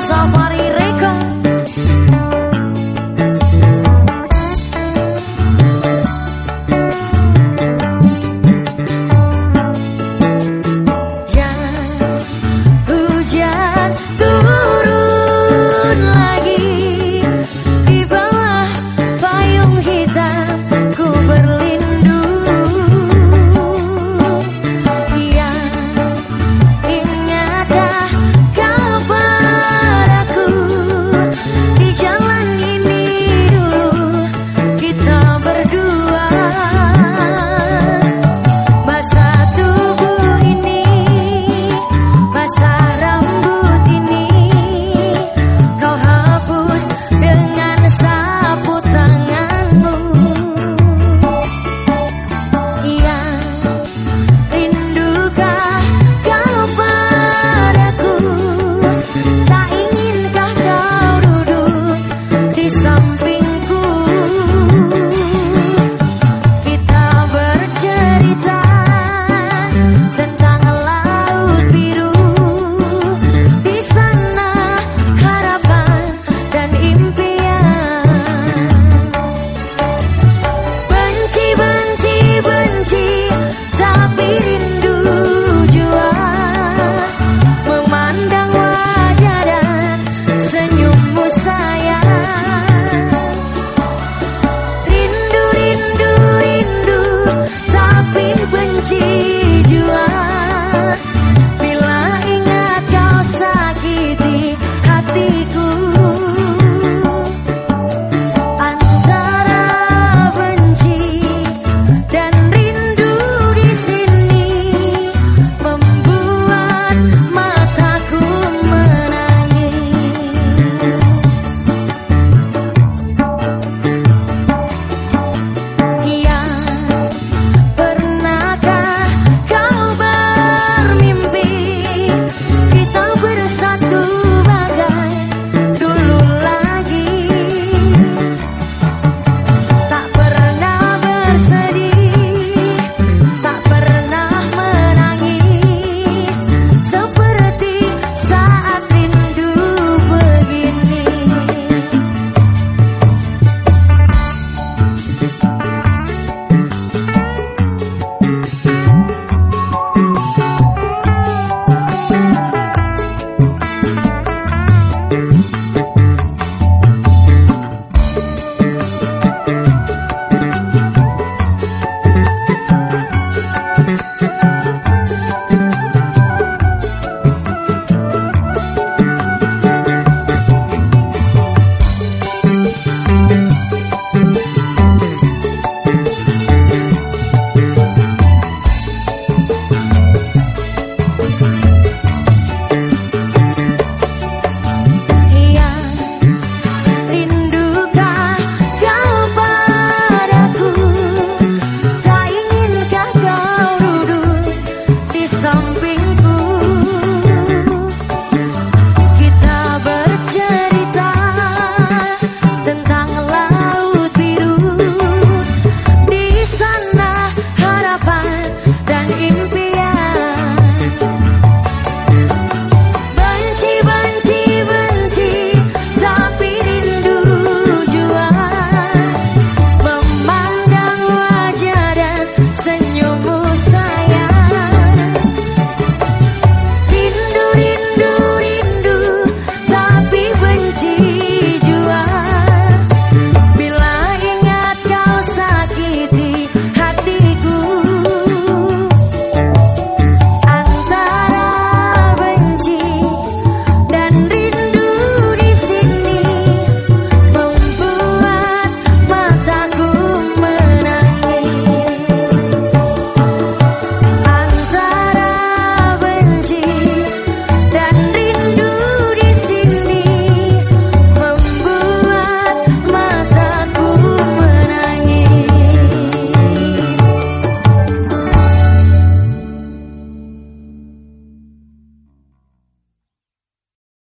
benci